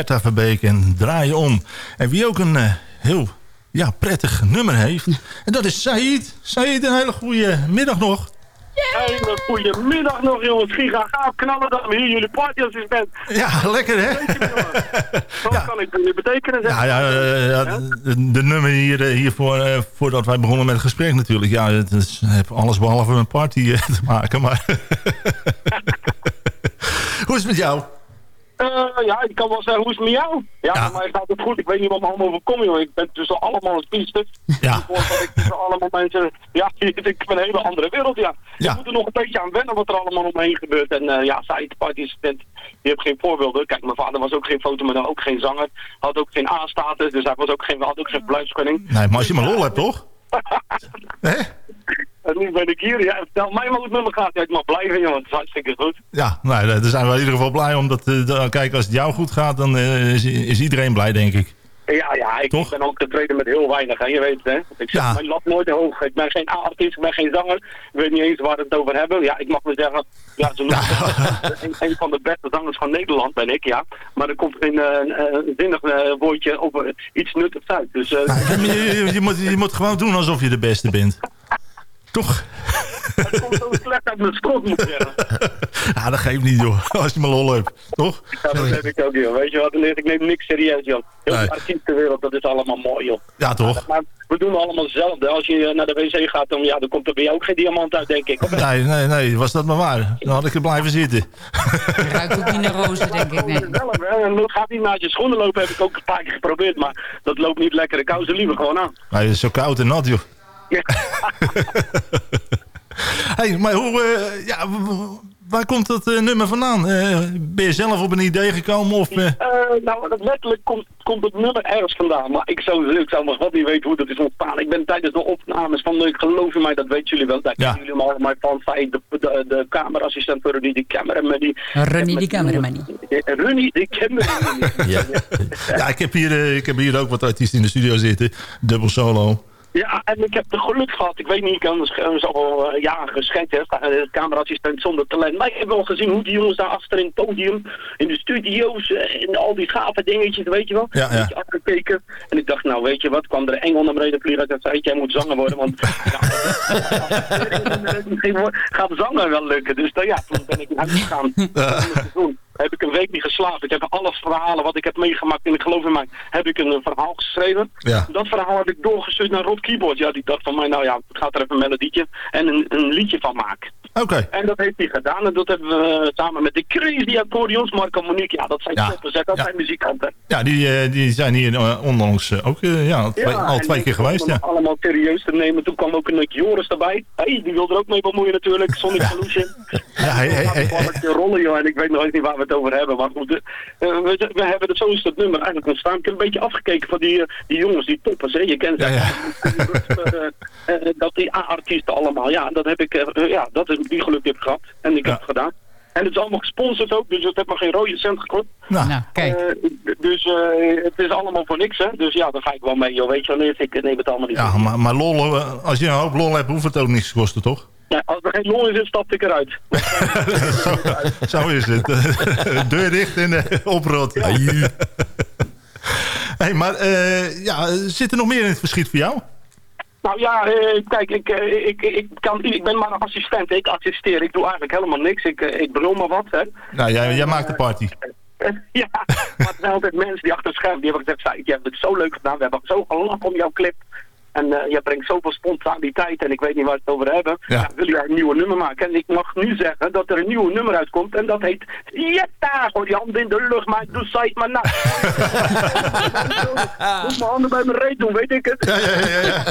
Bertha Verbeek en Draai je om. En wie ook een eh, heel ja, prettig nummer heeft. En dat is Said. Said, een hele goede middag nog. Hele goede middag nog jongens. Giga gaaf knallen dan hier jullie partyassistent. Ja, lekker hè? Wat kan ik jullie betekenen? zeg? Ja, ja, ja, de, de nummer hier, eh, hiervoor, eh, voordat wij begonnen met het gesprek natuurlijk. Ja, het is, heeft alles behalve een party te maken. Maar Hoe is het met jou? Eh, ja, ik kan wel zeggen, hoe is het met jou? Ja, Ja. maar mij gaat het goed. Ik weet niet wat me allemaal overkomt, joh. Ik ben tussen allemaal een spiester. Ja. Ik tussen allemaal mensen... Ja, ik ben een hele andere wereld, ja. Ja. Ik moet er nog een beetje aan wennen wat er allemaal omheen gebeurt. En eh, ja, zij, de partyassistent, die heeft geen voorbeelden. Kijk, mijn vader was ook geen fotoman, ook geen zanger. Had ook geen A-status, dus hij was ook geen, had ook geen verblijfsvergunning. Nee, maar als je maar lol hebt, toch? En nu ben ik hier. Ja, vertel mij maar hoe het met me gaat. Ja, ik mag blijven, jongen. Het is hartstikke goed. Ja, nou, daar zijn we in ieder geval blij om. Dat, eh, kijk, als het jou goed gaat, dan eh, is, is iedereen blij, denk ik. Ja, ja, ik ben ook tevreden met heel weinig, hè. je weet het, hè. Ik Ja. mijn lat nooit hoog. Ik ben geen artiest, ik ben geen zanger. Ik weet niet eens waar we het over hebben. Ja, ik mag wel zeggen, ja, zo een, een van de beste zangers van Nederland ben ik, ja. Maar er komt geen eh, eh, zinnig eh, woordje over iets nuttigs uit. Dus, eh, je moet, je moet gewoon doen alsof je de beste bent. Toch? het komt zo slecht uit mijn strot, moet ik zeggen. Ja, dat geeft niet, joh. Als je maar lol hebt. Toch? Ja, dat heb ik ook, joh. Weet je wat, ik neem niks serieus, joh. Heel Nee. de artiestenwereld, dat is allemaal mooi, joh. Ja, toch? Maar we doen allemaal hetzelfde. Als je naar de wc gaat, dan, ja, dan komt er bij jou ook geen diamant uit, denk ik. Nee, nee, nee. Was dat maar waar. Dan had ik er blijven zitten. Ruikt ook niet naar rozen, denk ik. Nee. En dat gaat niet naast je schoenen lopen, heb ik ook een paar keer geprobeerd. Maar dat loopt niet lekker. Ik hou ze liever gewoon aan. Nee, het is zo koud en nat, joh. Ja. hey, maar hoe... eh, ja, waar komt dat eh, nummer vandaan? Eh, ben je zelf op een idee gekomen? Of, nou, dat letterlijk komt, komt het nummer ergens vandaan. Maar ik zou, ik zou nog wat niet weten hoe dat is ontstaan. Ik ben tijdens de opnames van, ik geloof in mij, dat weten jullie wel. Daar Ja. kennen jullie allemaal van. Zij, de, de, de camerassistent voor die, die cameraman. Die, Runny die cameraman. Runny, die cameraman. ja. ja, ik heb, hier, ik heb hier ook wat artiesten in de studio zitten. Dubbel solo. Ja, en ik heb de geluk gehad. Ik weet niet, ik kan zoveel uh, jaren geschenkt, uh, camera-assistent zonder talent. Maar ik heb wel gezien hoe die jongens daar achter in het podium, in de studio's, en al die gave dingetjes, weet je wel. Ja, ja. Een beetje afgekeken. En ik dacht, nou weet je wat, kwam er een engel naar beneden vliegen en zei, jij moet zanger worden, want ja, gaat zanger wel lukken. Dus dan, ja, toen ben ik naar huis gegaan. Toen heb ik een week niet geslapen. Ik heb alle verhalen wat ik heb meegemaakt en ik geloof in mij, heb ik een verhaal geschreven. Ja. Dat verhaal heb ik doorgestuurd naar Rob Keyboard. Ja, die dacht van mij, nou ja, ik ga er even een melodietje en een, een liedje van maken. Oké. En dat heeft hij gedaan. En dat hebben we samen met de Crazy Accordions, Marco Monique. Ja, dat zijn Ja. toppers, dat Ja. zijn muzikanten. Ja, die, eh, die zijn hier eh, onlangs eh, ook eh, ja, al twee, al keer geweest. Ja. allemaal serieus te nemen. Toen kwam ook een Joris erbij. Hey, die wilde er ook mee bemoeien natuurlijk. Sonic Solution. Ja, hij- gaat een beetje rollen, joh. En ik weet nog eens niet waar we het over hebben. Maar goed, eh, we, we hebben het zo is dat nummer eigenlijk ontstaan. Ik heb een beetje afgekeken van die, eh, die jongens, die toppers. Hè. Je kent ze. Ja. Eh, eh, dat die A-artiesten allemaal. Ja, dat heb ik, eh, ja, dat is, die geluk heb ik gehad. En ik heb het gedaan. En het is allemaal gesponsord ook, dus het heeft me geen rode cent gekost. Nou, kijk. Eh, dus eh, het is allemaal voor niks, hè. Dus ja, daar ga ik wel mee, joh. Weet je wel, ik neem het allemaal niet. Ja, maar, maar lol, als je een hoop lol hebt, hoeft het ook niks te kosten, toch? Ja, als er geen lol in zit, stap ik eruit. zo, zo is het. Deur dicht en uh, oprot. hey, maar eh, ja, zit er nog meer in het verschiet voor jou? Nou ja, eh, kijk, ik, eh, ik, ik, kan, ik ben maar een assistent. Ik assisteer. Ik doe eigenlijk helemaal niks. Ik, eh, ik maar wat, hè. Nou, jij, jij maakt de party. ja, maar er zijn altijd mensen die achter het scherm die hebben gezegd, "Said, je hebt het zo leuk gedaan. We hebben zo gelachen om jouw clip. En eh, je brengt zoveel spontaniteit en ik weet niet waar we het over hebben. Ja. Ja, wil je een nieuwe nummer maken? En ik mag nu zeggen dat er een nieuwe nummer uitkomt en dat heet Jetta. Gooi die handen in de lucht, maar doe Said maar na. Moet mijn handen bij mijn reet doen, weet ik het. Ja, ja, ja.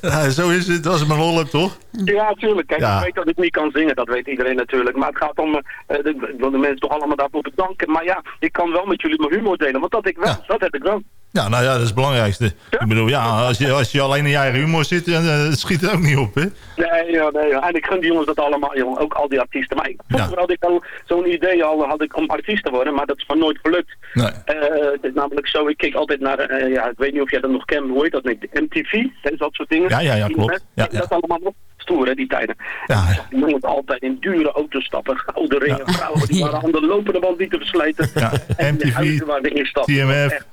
ja. zo is het als je maar lol hebt, toch? Ja, tuurlijk. Kijk, Ja. ik weet dat ik niet kan zingen, dat weet iedereen natuurlijk. Maar het gaat om, eh, de, ik wil de mensen toch allemaal daarvoor bedanken. Maar ja, ik kan wel met jullie mijn humor delen, want dat, ik wel, dat heb ik wel. Ja, nou ja, dat is het belangrijkste. Ik bedoel, ja, als je, als je alleen in je eigen humor zit, dan eh, schiet het ook niet op, hè? Nee, ja, nee, ja. en ik gun die jongens dat allemaal, jongen. ook al die artiesten. Maar ik, vroeger had ik al zo'n idee al, had ik om artiest te worden, maar dat is van nooit gelukt. Nee. Eh, het is namelijk zo, ik keek altijd naar, eh, ja, ik weet niet of jij dat nog kent, hoe heet dat niet? MTV, hè, dat soort dingen. Ja, ja, ja, klopt. Ja. Dat allemaal nog stoer, hè, die tijden. Ja, Die jongens altijd in dure auto's stappen, gouden ringen, vrouwen, die waren aan de lopende band niet te versleten. Ja, En de MTV, huizen waar. TMF. Echt.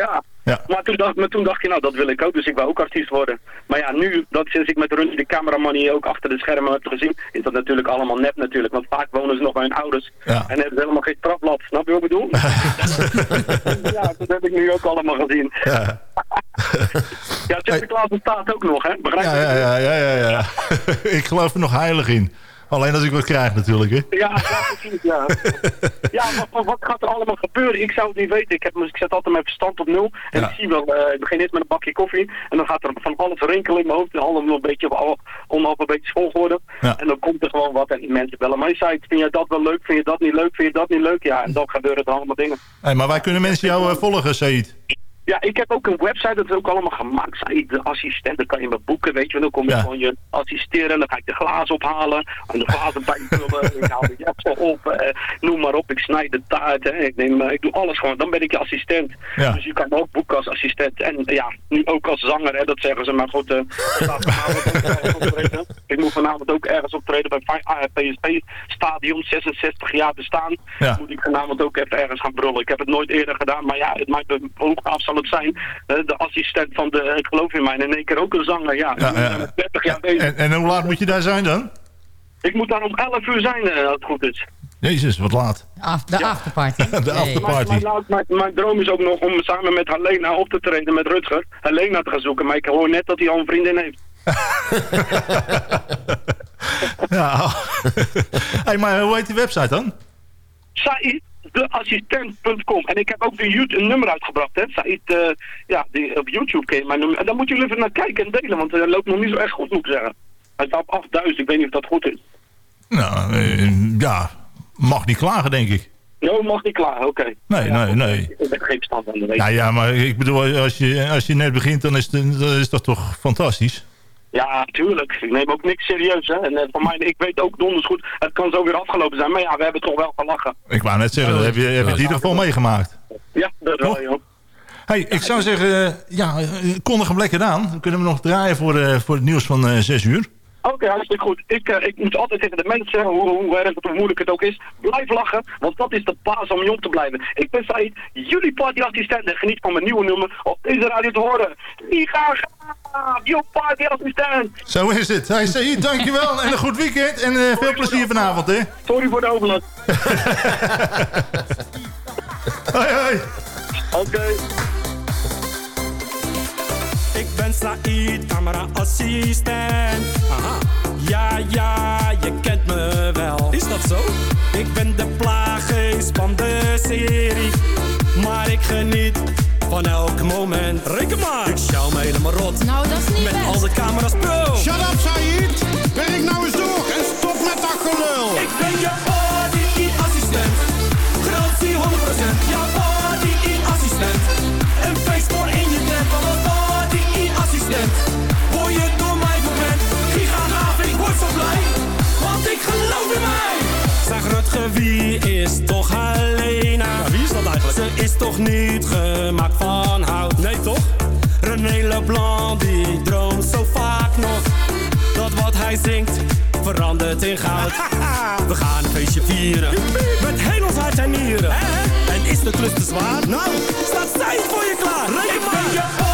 Ja. Ja. Maar, toen dacht, maar toen dacht je, nou dat wil ik ook, dus ik wil ook artiest worden. Maar ja, nu, dat sinds ik met Runny de cameraman hier ook achter de schermen heb gezien, is dat natuurlijk allemaal nep natuurlijk. Want vaak wonen ze nog bij hun ouders Ja. en hebben ze helemaal geen trapblad. Snap je wat ik bedoel? ja, dat heb ik nu ook allemaal gezien. Ja. Ja, Sinterklaas bestaat ook nog, hè? Begrijp je? Ja, ja, ja, ja, ja, ja. ik geloof er nog heilig in. Alleen als ik wat krijg natuurlijk, hè? Ja, ja, precies, ja. ja, maar, maar wat gaat er allemaal gebeuren? Ik zou het niet weten. Ik, heb, ik zet altijd mijn verstand op nul. En Ja. ik zie wel, eh, ik begin eerst met een bakje koffie. En dan gaat er van alles rinkelen in mijn hoofd. En allemaal een beetje op onalfabetisch volgorde. Ja. En dan komt er gewoon wat. En die mensen bellen mij. Zei, vind je dat wel leuk? Vind je dat niet leuk? Vind je dat niet leuk? Ja, en dan gebeuren er allemaal dingen. Hey, maar wij kunnen mensen jou eh, volgen, Said. Ja, ik heb ook een website, dat is ook allemaal gemaakt. De assistent, dan kan je me boeken, weet je wel. Dan kom je Ja. gewoon je assisteren en dan ga ik de glazen ophalen. En de glazen bijvullen, ik haal de jassen op, eh, noem maar op. Ik snijd de taart, hè. Ik, neem, eh, ik doe alles gewoon. Dan ben ik je assistent. Ja. Dus je kan me ook boeken als assistent. En eh, ja, nu ook als zanger, hè, dat zeggen ze. Maar goed, eh, optreden. ik moet vanavond ook ergens optreden bij PSP Stadion, 66 jaar bestaan. Ja. Moet ik vanavond ook even ergens gaan brullen. Ik heb het nooit eerder gedaan, maar ja, het maakt me ook af zal het zijn. De assistent van de, ik geloof in mij, in één keer ook een zanger. Ja, Ja, ik ben ja. met 30 jaar bezig. En, en hoe laat moet je daar zijn dan? Ik moet daar om 11 uur zijn, eh, als het goed is. Jezus, wat laat. Af, de afterparty. De Nee. afterparty. Mijn, mijn, mijn, mijn droom is ook nog om samen met Helena op te treden met Rutger. Helena te gaan zoeken, maar ik hoor net dat hij al een vriendin heeft. Ja. hey, maar hoe heet die website dan? Said deassistent.com. En ik heb ook de YouTube een nummer uitgebracht, hè. Said, eh, ja, die, op YouTube ken je mijn nummer. En daar moeten jullie even naar kijken en delen, want het loopt nog niet zo echt goed, moet ik zeggen. Hij staat op 8000, ik weet niet of dat goed is. Nou, eh, ja, mag niet klagen, denk ik. No, mag niet klaar, oké. Nee, nee, nee. Ik heb geen stand aan de week. Nou ja, maar ik bedoel, als je, als je net begint, dan is, het, dan is dat toch fantastisch? Ja, tuurlijk. Ik neem ook niks serieus, hè. En eh, voor mij, ik weet ook donders goed, het kan zo weer afgelopen zijn. Maar ja, we hebben toch wel gelachen. Ik wou net zeggen, dat heb je, heb je in ieder geval meegemaakt. Ja, dat wel, Toch? joh. Hey, ik zou zeggen, eh, ja, eh, kondig hem lekker aan. Dan kunnen we nog draaien voor, voor het nieuws van eh 6 uur. Oké, hartstikke goed. Ik, eh, ik moet altijd tegen de mensen zeggen, hoe, hoe erg het hoe moeilijk het ook is, blijf lachen, want dat is de basis om jong te blijven. Ik ben Said, jullie partyassistent en geniet van mijn nieuwe nummer op deze radio te horen. Liga, jouw partyassistent. Zo is het. Hey, Saïd, dankjewel en een goed weekend. En eh, veel plezier vanavond, hè. Sorry voor de overlast. hoi, hoi. Oké. Ik ben Said, camera-assistent. Aha. Ja, ja, je kent me wel. Is dat zo? Ik ben de plaaggeest van de serie. Maar ik geniet van elk moment. Reken maar. Ik sjouw me helemaal rot. Nou, dat is niet Met best. al de camera's pro. Shut up, Said. Werk nou eens door en stop met dat gelul. Ik ben je toch niet gemaakt van hout? Nee toch? René Leblanc die droomt zo vaak nog Dat wat hij zingt verandert in goud We gaan een feestje vieren Met heel ons hart en nieren En is de klus te zwaar? Nou, staat zij voor je klaar Reken maar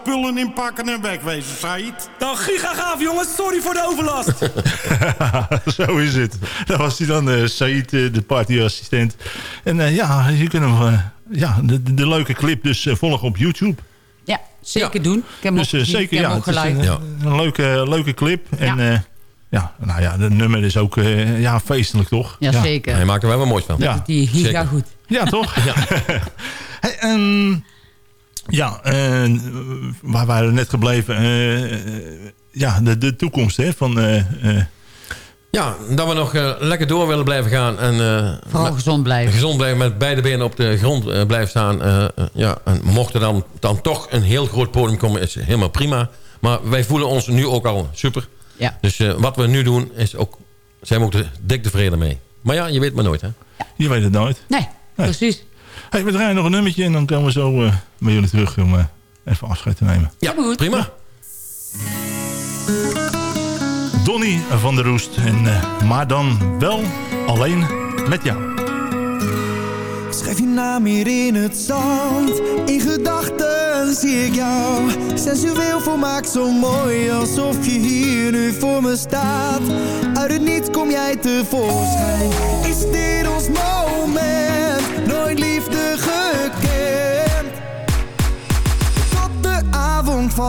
spullen inpakken en wegwezen, Said. Dan giga gaaf, jongens. Sorry voor de overlast. Zo is het. Dat was hij dan, eh Said, eh, de partyassistent. En eh, ja, je kunt hem, ja, de, de, de leuke clip dus volgen op YouTube. Ja, zeker doen. Ik heb hem Dus ook zeker, ik heb ja, hem ook het is een, leuke, leuke clip. En ja. ja, nou ja, de nummer is ook eh, ja, feestelijk, toch? Ja, zeker. Hij maakt er wel wat moois van. Ja. Die giga Zeker. goed. Ja, toch? ja. Hey, ehm, ja, eh, waar waren we net gebleven? Eh, eh, ja, de, de toekomst hè, van... eh, eh, Ja, dat we nog lekker door willen blijven gaan. En, eh, Vooral met- gezond blijven. Gezond blijven, met beide benen op de grond blijven staan. Ja, en mocht er dan, dan toch een heel groot podium komen, is helemaal prima. Maar wij voelen ons nu ook al super. Ja. Dus eh, wat we nu doen, is ook, zijn we ook dik tevreden mee. Maar ja, je weet maar nooit, hè? je weet het nooit. Nee, precies. Hey, we draaien nog een nummertje en dan komen we zo eh bij jullie terug om eh, even afscheid te nemen. Ja, prima. Donny van der Roest. En, eh, maar dan wel alleen met jou. Schrijf je naam hier in het zand. In gedachten zie ik jou. Sensueel volmaakt zo mooi. Alsof je hier nu voor me staat. Uit het niets kom jij tevoorschijn. Is dit ons moment? Nooit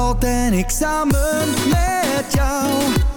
valt en ik samen met jou.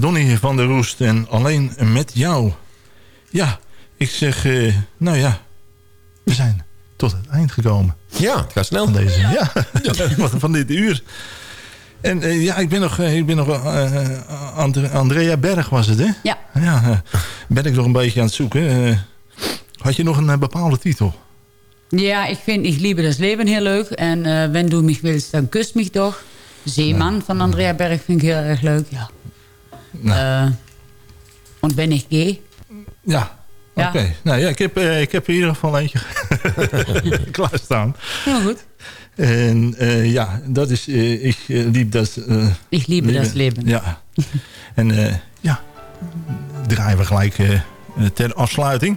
Donny van der Roest en alleen met jou. Ja, ik zeg, eh, nou ja, we zijn tot het eind gekomen. Ja, het gaat snel. Van deze, ja, van dit uur. En eh, ja, ik ben nog, eh, ik ben nog eh, And- Andrea Berg was het, hè? Ja. Ja, ben ik nog een beetje aan het zoeken. Eh, had je nog een bepaalde titel? Ja, ik vind Ich liebe das Leben heel leuk. En eh Wenn du mich willst, dan kust mich toch. Zeeman van Andrea Berg vind ik heel erg leuk. Ja. Eh, und wenn ich gehe. Ja, Ja. oké. Nou ja, ik heb, eh, ik heb in ieder geval eentje klaarstaan. Heel goed. En eh, ja, dat is eh, Ik lieb das... eh, Ich liebe das Leben. Ja. En eh, ja, draaien we gelijk ter afsluiting.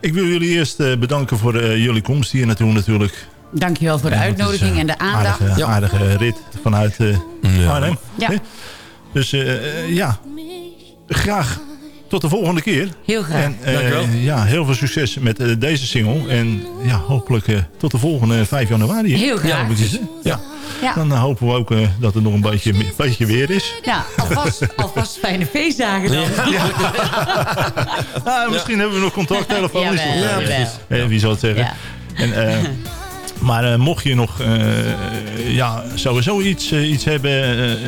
Ik wil jullie eerst eh, bedanken voor eh, jullie komst hier naartoe natuurlijk. Dankjewel voor de En het is, uitnodiging en de aandacht. Aardige, aardige rit vanuit eh, Arnhem. Ja. Dus eh, eh, ja, graag tot de volgende keer. Heel graag. En, eh, Dankjewel. Ja, heel veel succes met deze single. En ja, hopelijk eh, tot de volgende 5 januari. Heel graag. Ja, ja. Ja. Dan hopen we ook eh, dat het nog een beetje, beetje weer is. Ja, alvast, alvast fijne feestdagen dan. Ah, misschien hebben we nog contact telefonisch. Jawel, Ja, wie zou het zeggen. Ja. En, eh, maar mocht je nog eh, ja, sowieso iets, iets hebben...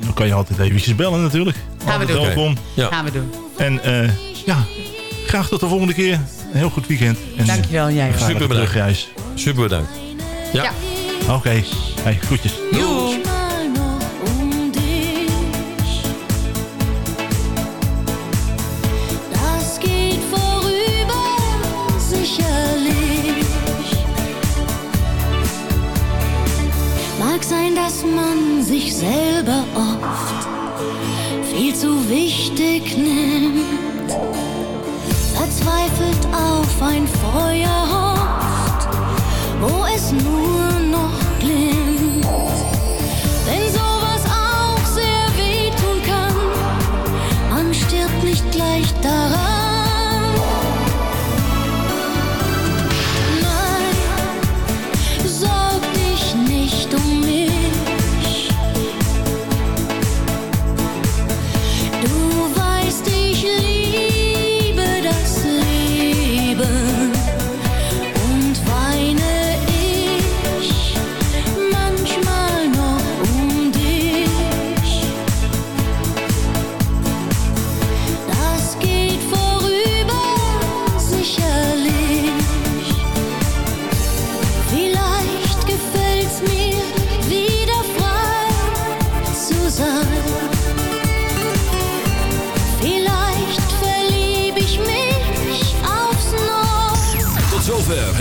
eh, dan kan je altijd eventjes bellen natuurlijk. Gaan we doen. Welkom. Ja. Gaan we doen. En eh, ja, graag tot de volgende keer. Een heel goed weekend. En, Dankjewel, jij ook. Super Super bedankt. terugreis. Super bedankt. Ja. Ja. Oké, hey, groetjes. Doei. Mal noch dich. Das geht vorüber, sicherlich. Mag sein, dass man sich selber oft zu wichtig nimmt. Verzweifelt auf ein Feuer